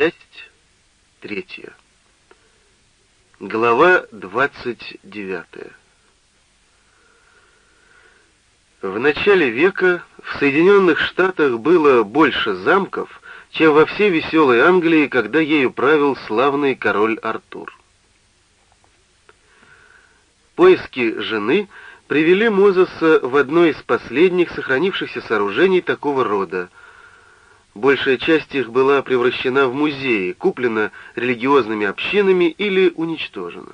Часть третья. Глава двадцать девятая. В начале века в Соединенных Штатах было больше замков, чем во всей веселой Англии, когда ею правил славный король Артур. Поиски жены привели Мозеса в одно из последних сохранившихся сооружений такого рода — Большая часть их была превращена в музеи, куплена религиозными общинами или уничтожена.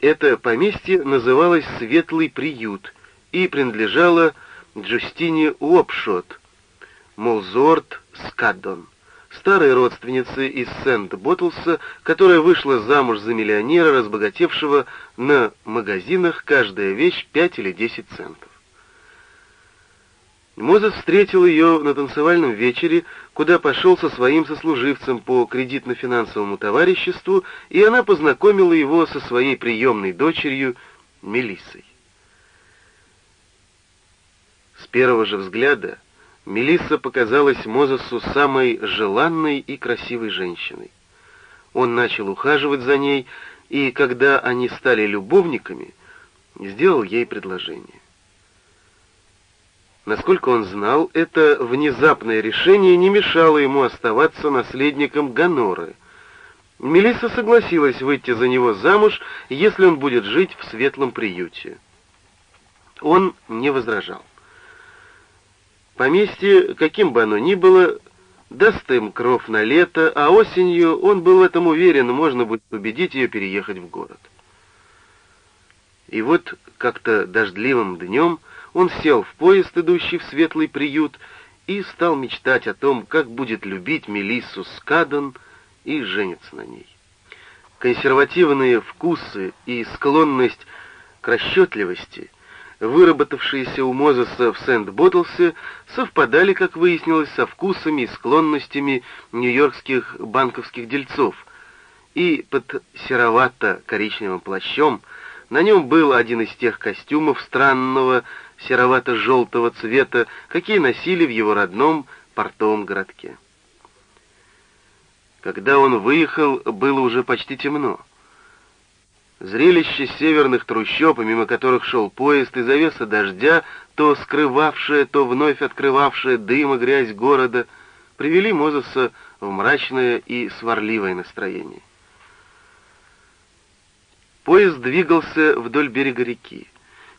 Это поместье называлось «Светлый приют» и принадлежало Джустине Уопшот, Молзорт Скаддон, старой родственнице из Сент-Боттлса, которая вышла замуж за миллионера, разбогатевшего на магазинах каждая вещь 5 или 10 центов. Мозес встретил ее на танцевальном вечере, куда пошел со своим сослуживцем по кредитно-финансовому товариществу, и она познакомила его со своей приемной дочерью Мелиссой. С первого же взгляда Мелисса показалась Мозесу самой желанной и красивой женщиной. Он начал ухаживать за ней, и когда они стали любовниками, сделал ей предложение. Насколько он знал, это внезапное решение не мешало ему оставаться наследником Ганоры. Мелисса согласилась выйти за него замуж, если он будет жить в светлом приюте. Он не возражал. Поместье, каким бы оно ни было, даст им кров на лето, а осенью, он был в этом уверен, можно будет убедить ее переехать в город. И вот как-то дождливым днем он сел в поезд, идущий в светлый приют, и стал мечтать о том, как будет любить Мелиссу Скадон и жениться на ней. Консервативные вкусы и склонность к расчетливости, выработавшиеся у Мозеса в Сент-Боттлсе, совпадали, как выяснилось, со вкусами и склонностями нью-йоркских банковских дельцов, и под серовато-коричневым плащом на нем был один из тех костюмов странного серовато-желтого цвета, какие носили в его родном портовом городке. Когда он выехал, было уже почти темно. Зрелище северных трущоб, мимо которых шел поезд, и завеса дождя, то скрывавшая, то вновь открывавшая дым и грязь города, привели Мозеса в мрачное и сварливое настроение. Поезд двигался вдоль берега реки.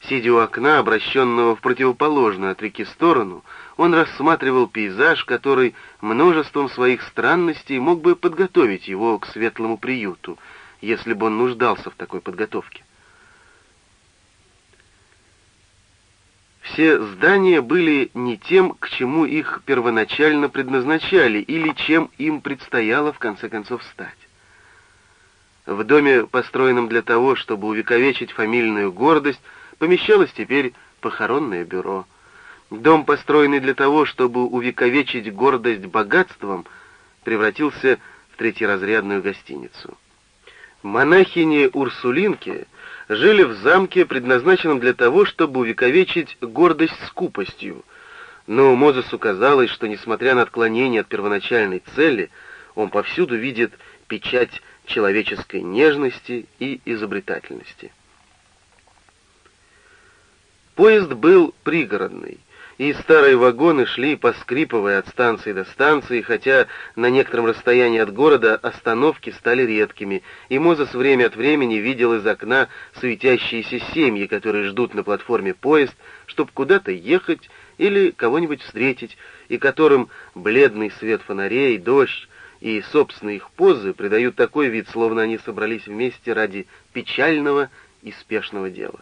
Сидя у окна, обращенного в противоположную от реки сторону, он рассматривал пейзаж, который множеством своих странностей мог бы подготовить его к светлому приюту, если бы он нуждался в такой подготовке. Все здания были не тем, к чему их первоначально предназначали, или чем им предстояло в конце концов стать. В доме, построенном для того, чтобы увековечить фамильную гордость, помещалось теперь похоронное бюро. Дом, построенный для того, чтобы увековечить гордость богатством, превратился в третьеразрядную гостиницу. Монахини-урсулинки жили в замке, предназначенном для того, чтобы увековечить гордость скупостью, но Мозесу казалось, что, несмотря на отклонение от первоначальной цели, он повсюду видит печать человеческой нежности и изобретательности. Поезд был пригородный, и старые вагоны шли, поскрипывая от станции до станции, хотя на некотором расстоянии от города остановки стали редкими, и Мозес время от времени видел из окна суетящиеся семьи, которые ждут на платформе поезд, чтобы куда-то ехать или кого-нибудь встретить, и которым бледный свет фонарей, дождь и собственные их позы придают такой вид, словно они собрались вместе ради печального и спешного дела.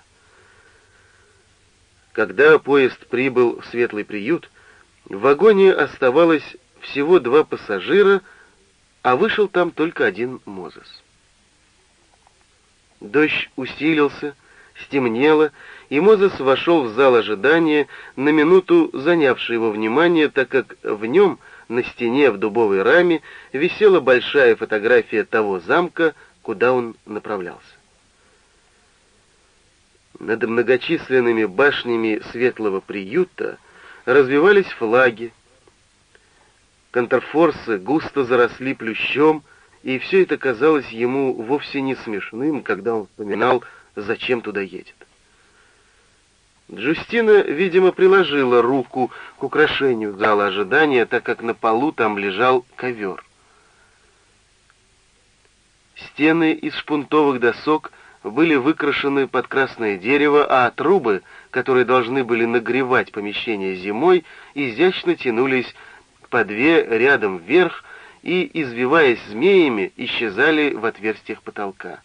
Когда поезд прибыл в светлый приют, в вагоне оставалось всего два пассажира, а вышел там только один Мозес. Дождь усилился, стемнело, и Мозес вошел в зал ожидания, на минуту занявший его внимание, так как в нем, на стене в дубовой раме, висела большая фотография того замка, куда он направлялся. Над многочисленными башнями светлого приюта развивались флаги, контрфорсы густо заросли плющом, и все это казалось ему вовсе не смешным, когда он вспоминал, зачем туда едет. Джустина, видимо, приложила руку к украшению зала ожидания, так как на полу там лежал ковер. Стены из шпунтовых досок были выкрашены под красное дерево, а трубы, которые должны были нагревать помещение зимой, изящно тянулись по две рядом вверх и, извиваясь змеями, исчезали в отверстиях потолка.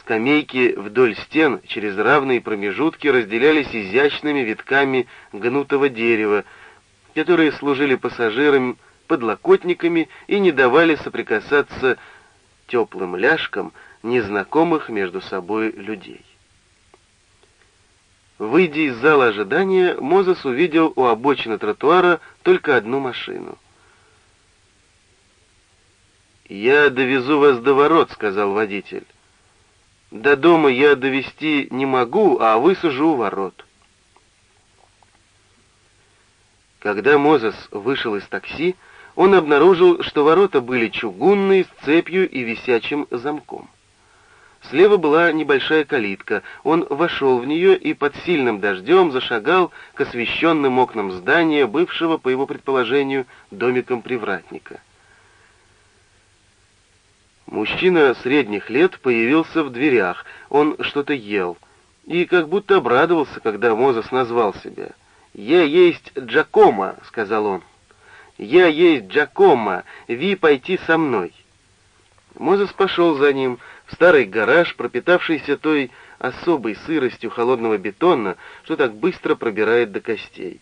Скамейки вдоль стен через равные промежутки разделялись изящными витками гнутого дерева, которые служили пассажирам подлокотниками и не давали соприкасаться теплым ляжкам незнакомых между собой людей. Выйдя из зала ожидания, Мозес увидел у обочины тротуара только одну машину. «Я довезу вас до ворот», — сказал водитель. До дома я довести не могу, а высажу у ворот. Когда Мозес вышел из такси, он обнаружил, что ворота были чугунные, с цепью и висячим замком. Слева была небольшая калитка. Он вошел в нее и под сильным дождем зашагал к освещенным окнам здания, бывшего, по его предположению, домиком привратника. Мужчина средних лет появился в дверях. Он что-то ел. И как будто обрадовался, когда Мозес назвал себя. «Я есть Джакома», — сказал он. «Я есть Джакома, ви пойти со мной». Мозес пошел за ним в старый гараж, пропитавшийся той особой сыростью холодного бетона, что так быстро пробирает до костей.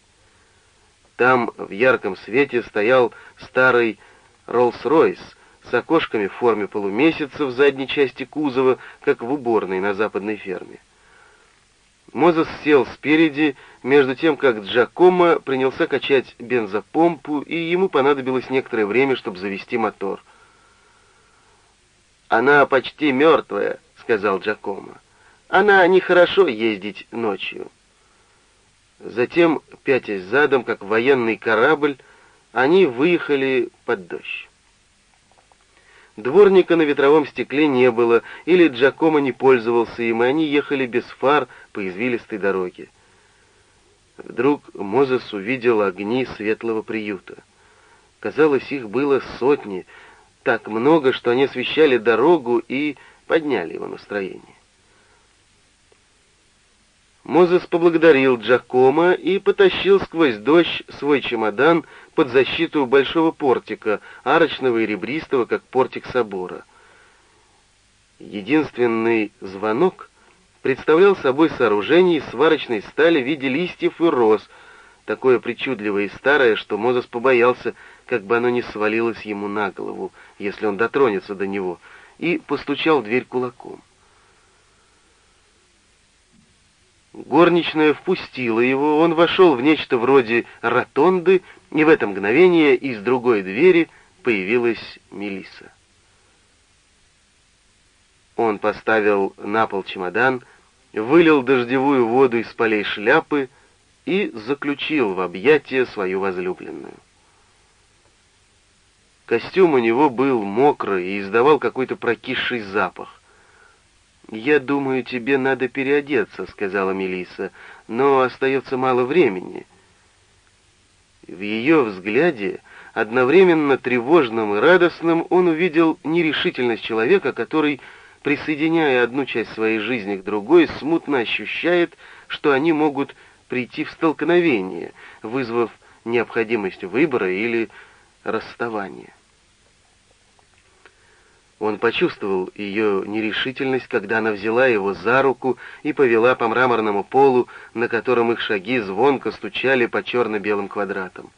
Там в ярком свете стоял старый Роллс-Ройс — с окошками в форме полумесяца в задней части кузова, как в уборной на западной ферме. Мозес сел спереди, между тем, как Джакомо принялся качать бензопомпу, и ему понадобилось некоторое время, чтобы завести мотор. «Она почти мертвая», — сказал Джакомо. «Она нехорошо ездить ночью». Затем, пятясь задом, как военный корабль, они выехали под дождь. Дворника на ветровом стекле не было, или Джакомо не пользовался им, и они ехали без фар по извилистой дороге. Вдруг Мозес увидел огни светлого приюта. Казалось, их было сотни, так много, что они освещали дорогу и подняли его настроение. Мозес поблагодарил Джакома и потащил сквозь дождь свой чемодан под защиту большого портика, арочного и ребристого, как портик собора. Единственный звонок представлял собой сооружение из сварочной стали в виде листьев и роз, такое причудливое и старое, что Мозес побоялся, как бы оно не свалилось ему на голову, если он дотронется до него, и постучал в дверь кулаком. Горничная впустила его, он вошел в нечто вроде ротонды, и в это мгновение из другой двери появилась Мелиса. Он поставил на пол чемодан, вылил дождевую воду из полей шляпы и заключил в объятия свою возлюбленную. Костюм у него был мокрый и издавал какой-то прокисший запах. «Я думаю, тебе надо переодеться», — сказала Мелиса, — «но остается мало времени». В ее взгляде, одновременно тревожным и радостным, он увидел нерешительность человека, который, присоединяя одну часть своей жизни к другой, смутно ощущает, что они могут прийти в столкновение, вызвав необходимость выбора или расставания. Он почувствовал ее нерешительность, когда она взяла его за руку и повела по мраморному полу, на котором их шаги звонко стучали по черно-белым квадратам.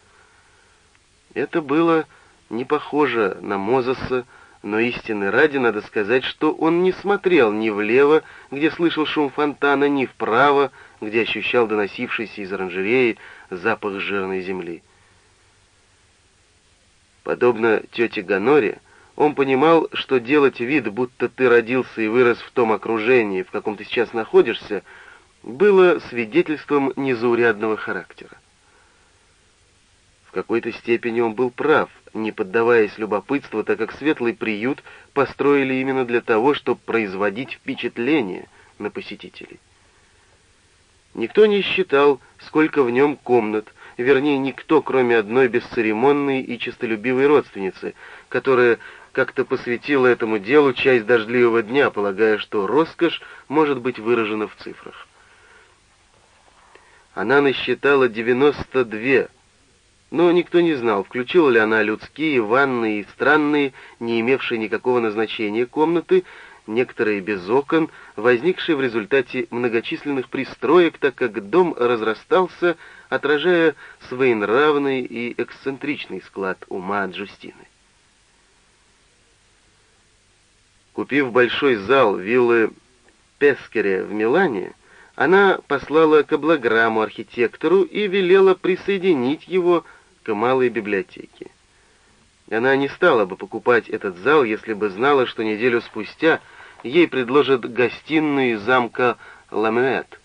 Это было не похоже на Мозеса, но истины ради надо сказать, что он не смотрел ни влево, где слышал шум фонтана, ни вправо, где ощущал доносившийся из оранжереи запах жирной земли. Подобно тете Ганоре, он понимал, что делать вид, будто ты родился и вырос в том окружении, в каком ты сейчас находишься, было свидетельством незаурядного характера. какой-то степени он был прав, не поддаваясь любопытству, так как светлый приют построили именно для того, чтобы производить впечатление на посетителей. Никто не считал, сколько в нем комнат, вернее, никто, кроме одной бесцеремонной и честолюбивой родственницы, которая как-то посвятила этому делу часть дождливого дня, полагая, что роскошь может быть выражена в цифрах. Она насчитала 92, но никто не знал, включила ли она людские, ванные и странные, не имевшие никакого назначения комнаты, некоторые без окон, возникшие в результате многочисленных пристроек, так как дом разрастался, отражая своенравный и эксцентричный склад ума Джустины. Купив большой зал виллы Пескере в Милане, она послала каблограмму архитектору и велела присоединить его к малой библиотеке. Она не стала бы покупать этот зал, если бы знала, что неделю спустя ей предложат гостиную замка Ламуэт.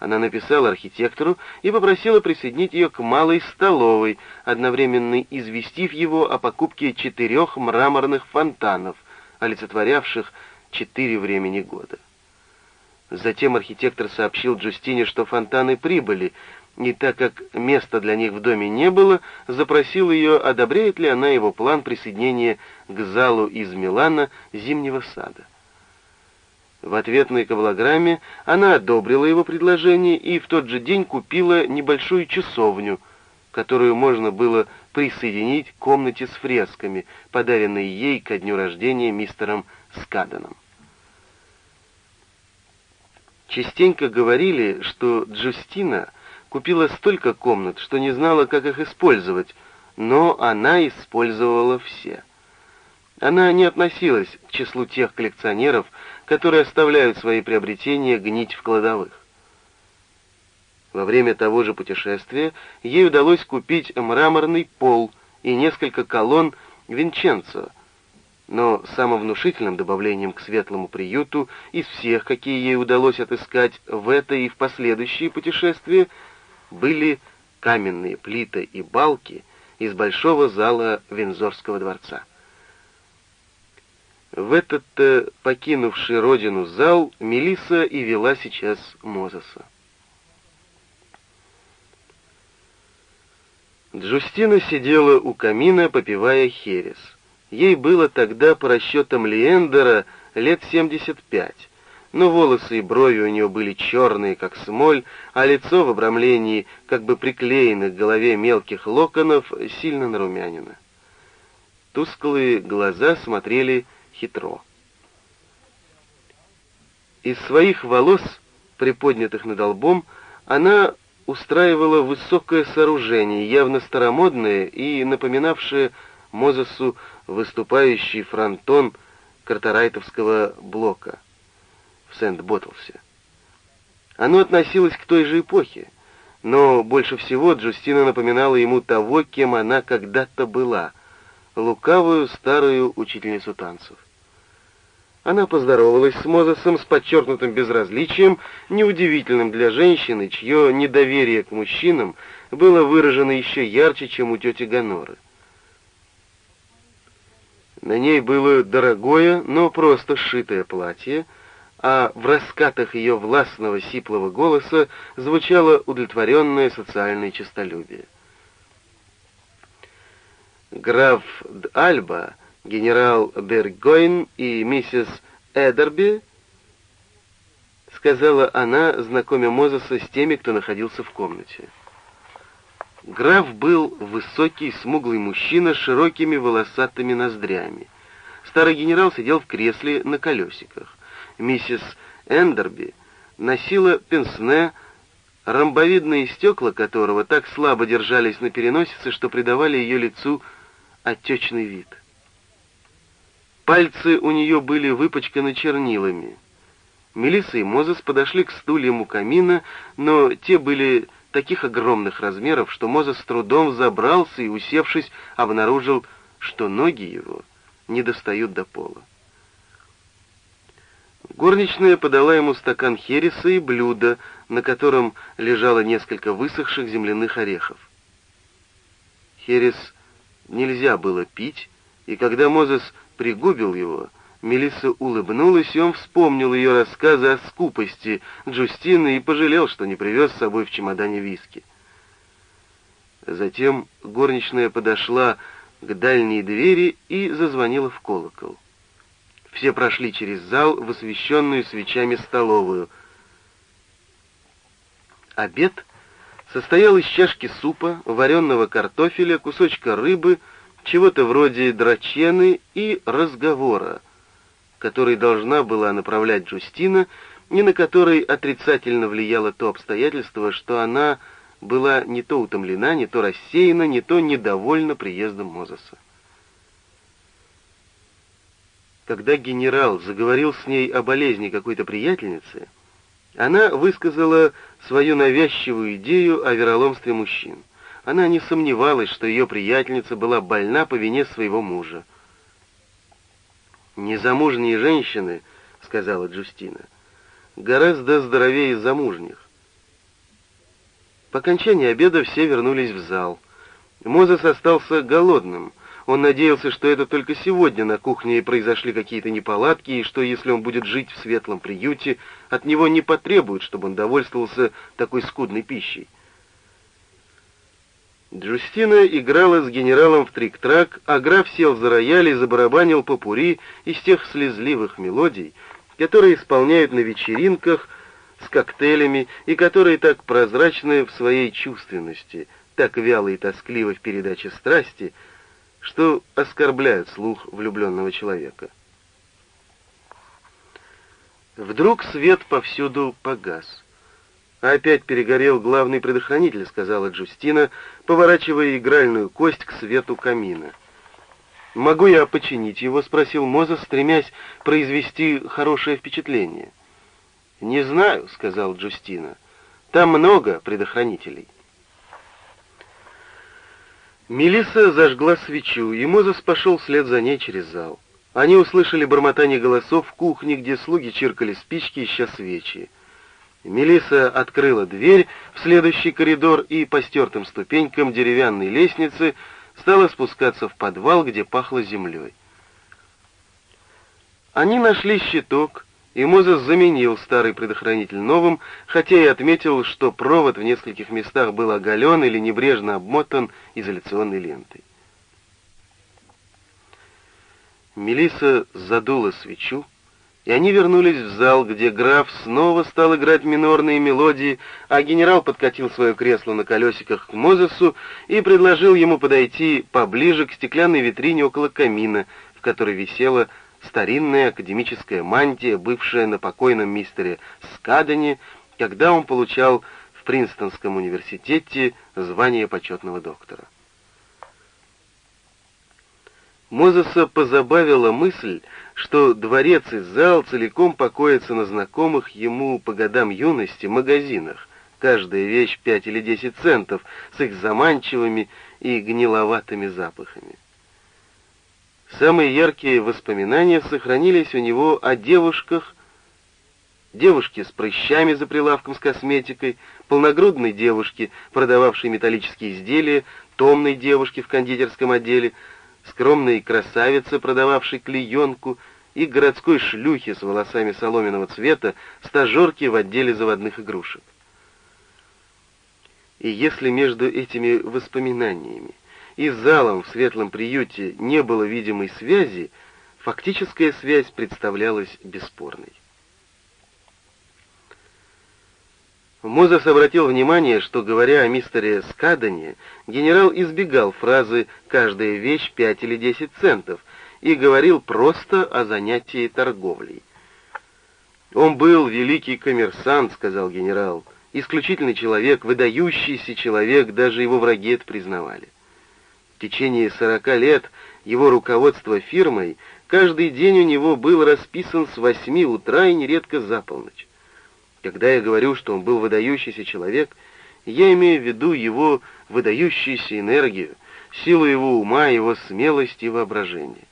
Она написала архитектору и попросила присоединить ее к малой столовой, одновременно известив его о покупке четырех мраморных фонтанов, олицетворявших четыре времени года. Затем архитектор сообщил Джустине, что фонтаны прибыли, и так как места для них в доме не было, запросил ее, одобряет ли она его план присоединения к залу из Милана зимнего сада. В ответной кавалограмме она одобрила его предложение и в тот же день купила небольшую часовню, которую можно было присоединить к комнате с фресками, подаренной ей ко дню рождения мистером Скаданом. Частенько говорили, что Джустина купила столько комнат, что не знала, как их использовать, но она использовала все. Она не относилась к числу тех коллекционеров, которые оставляют свои приобретения гнить в кладовых. Во время того же путешествия ей удалось купить мраморный пол и несколько колонн Винченцо, но самым внушительным добавлением к светлому приюту из всех, какие ей удалось отыскать в это и в последующие путешествия, были каменные плиты и балки из большого зала Винзорского дворца. В этот э, покинувший родину зал Мелиса и вела сейчас Мозеса. Джустина сидела у камина, попивая херес. Ей было тогда, по расчетам Лиэндера, лет 75, но волосы и брови у нее были черные, как смоль, а лицо в обрамлении, как бы приклеенных к голове мелких локонов, сильно нарумянено. Тусклые глаза смотрели хитро. Из своих волос, приподнятых над лбом, она устраивала высокое сооружение, явно старомодное и напоминавшее Мозесу выступающий фронтон картерайтовского блока в Сент-Боттлсе. Оно относилось к той же эпохе, но больше всего Джустина напоминала ему того, кем она когда-то была, лукавую старую учительницу танцев. Она поздоровалась с Мозесом с подчеркнутым безразличием, неудивительным для женщины, чье недоверие к мужчинам было выражено еще ярче, чем у тети Гоноры. На ней было дорогое, но просто сшитое платье, а в раскатах ее властного сиплого голоса звучало удовлетворенное социальное честолюбие. Граф Альба генерал Бергойн и миссис Эдерби, сказала она, знакомя Мозеса с теми, кто находился в комнате. Граф был высокий, смуглый мужчина с широкими волосатыми ноздрями. Старый генерал сидел в кресле на колесиках. Миссис Эндерби носила пенсне, ромбовидные стекла которого так слабо держались на переносице, что придавали ее лицу отечный вид. Пальцы у нее были выпачканы чернилами. Мелисса и Мозес подошли к стульям у камина, но те были таких огромных размеров, что Мозес с трудом забрался и, усевшись, обнаружил, что ноги его не достают до пола. Горничная подала ему стакан хереса и блюдо, на котором лежало несколько высохших земляных орехов. Херес нельзя было пить, и когда Мозес пригубил его, Мелисса улыбнулась, и он вспомнил ее рассказы о скупости Джустины и пожалел, что не привез с собой в чемодане виски. Затем горничная подошла к дальней двери и зазвонила в колокол. Все прошли через зал в освещенную свечами столовую. Обед состоял из чашки супа, вареного картофеля, кусочка рыбы, чего-то вроде драчены и разговора, который должна была направлять Джустина, и на который отрицательно влияло то обстоятельство, что она была не то утомлена, не то рассеяна, не то недовольна приездом Мозеса. Когда генерал заговорил с ней о болезни какой-то приятельницы, она высказала свою навязчивую идею о вероломстве мужчин. Она не сомневалась, что ее приятельница была больна по вине своего мужа. «Незамужние женщины, — сказала Джустина, — гораздо здоровее замужних. По окончании обеда все вернулись в зал. Мозес остался голодным. Он надеялся, что это только сегодня на кухне произошли какие-то неполадки, и что если он будет жить в светлом приюте, от него не потребуют, чтобы он довольствовался такой скудной пищей. Джустина играла с генералом в трик-трак, а граф сел за рояль и забарабанил попури из тех слезливых мелодий, которые исполняют на вечеринках с коктейлями и которые так прозрачны в своей чувственности, так вяло и тоскливо в передаче страсти, что оскорбляют слух влюбленного человека. Вдруг свет повсюду погас. «Опять перегорел главный предохранитель», — сказала Джустина, поворачивая игральную кость к свету камина. «Могу я починить его?» — спросил Мозес, стремясь произвести хорошее впечатление. «Не знаю», — сказал Джустина. «Там много предохранителей». Мелисса зажгла свечу, и Мозес пошел вслед за ней через зал. Они услышали бормотание голосов в кухне, где слуги чиркали спички, ища свечи. Мелисса открыла дверь в следующий коридор и по стертым ступенькам деревянной лестницы стала спускаться в подвал, где пахло землей. Они нашли щиток, и Мозес заменил старый предохранитель новым, хотя и отметил, что провод в нескольких местах был оголен или небрежно обмотан изоляционной лентой. Мелиса задула свечу, и они вернулись в зал, где граф снова стал играть минорные мелодии, а генерал подкатил свое кресло на колесиках к Мозесу и предложил ему подойти поближе к стеклянной витрине около камина, в которой висела старинная академическая мантия, бывшая на покойном мистере Скадене, когда он получал в Принстонском университете звание почетного доктора. Мозеса позабавила мысль, что дворец и зал целиком покоятся на знакомых ему по годам юности магазинах, каждая вещь пять или десять центов, с их заманчивыми и гниловатыми запахами. Самые яркие воспоминания сохранились у него о девушках, девушке с прыщами за прилавком с косметикой, полногрудной девушке, продававшей металлические изделия, томной девушке в кондитерском отделе, скромной красавице, продававшей клеенку, и городской шлюхе с волосами соломенного цвета, стажерке в отделе заводных игрушек. И если между этими воспоминаниями и залом в светлом приюте не было видимой связи, фактическая связь представлялась бесспорной. Мозес обратил внимание, что, говоря о мистере Скадане, генерал избегал фразы «каждая вещь пять или десять центов» и говорил просто о занятии торговлей. «Он был великий коммерсант», — сказал генерал, — «исключительный человек, выдающийся человек, даже его враги это признавали. В течение сорока лет его руководство фирмой каждый день у него был расписан с восьми утра и нередко за полночь. Когда я говорю, что он был выдающийся человек, я имею в виду его выдающуюся энергию, силу его ума, его смелость и воображение.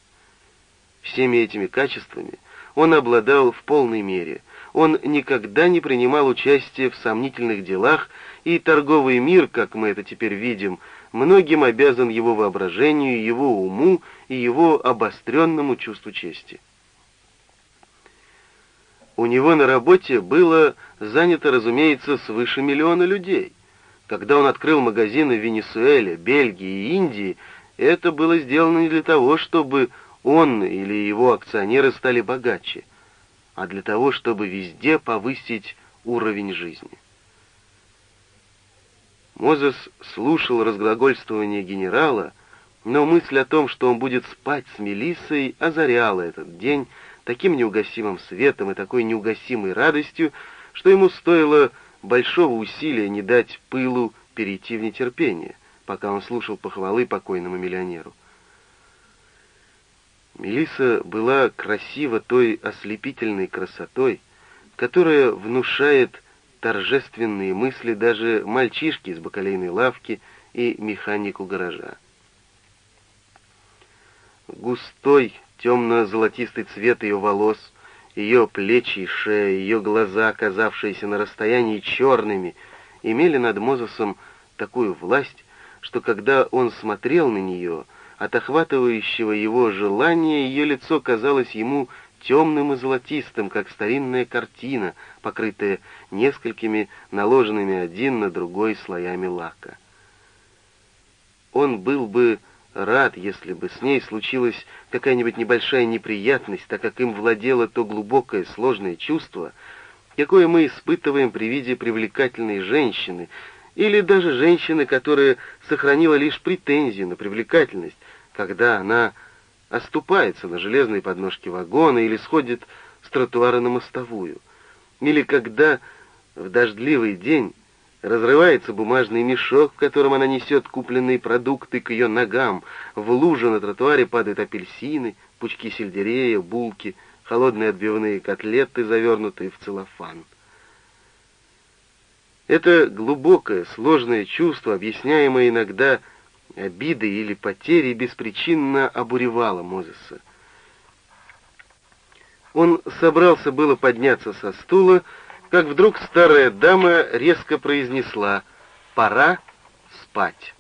Всеми этими качествами он обладал в полной мере. Он никогда не принимал участия в сомнительных делах, и торговый мир, как мы это теперь видим, многим обязан его воображению, его уму и его обостренному чувству чести. У него на работе было занято, разумеется, свыше миллиона людей. Когда он открыл магазины в Венесуэле, Бельгии и Индии, это было сделано не для того, чтобы он или его акционеры стали богаче, а для того, чтобы везде повысить уровень жизни. Мозес слушал разглагольствование генерала, но мысль о том, что он будет спать с Мелиссой, озаряла этот день таким неугасимым светом и такой неугасимой радостью, что ему стоило большого усилия не дать пылу перейти в нетерпение, пока он слушал похвалы покойному миллионеру. Мелисса была красива той ослепительной красотой, которая внушает торжественные мысли даже мальчишки из бакалейной лавки и механику гаража. Густой темно-золотистый цвет ее волос, ее плечи и шея, ее глаза, оказавшиеся на расстоянии черными, имели над Мозесом такую власть, что когда он смотрел на нее, от охватывающего его желания ее лицо казалось ему темным и золотистым, как старинная картина, покрытая несколькими наложенными один на другой слоями лака. Он был бы рад, если бы с ней случилась какая-нибудь небольшая неприятность, так как им владело то глубокое сложное чувство, какое мы испытываем при виде привлекательной женщины, или даже женщины, которая сохранила лишь претензию на привлекательность, когда она оступается на железной подножке вагона или сходит с тротуара на мостовую, или когда в дождливый день разрывается бумажный мешок, в котором она несет купленные продукты к ее ногам, в лужу на тротуаре падают апельсины, пучки сельдерея, булки, холодные отбивные котлеты, завернутые в целлофан. Это глубокое, сложное чувство, объясняемое иногда обиды или потери беспричинно обуревала Мозеса. Он собрался было подняться со стула, как вдруг старая дама резко произнесла «Пора спать».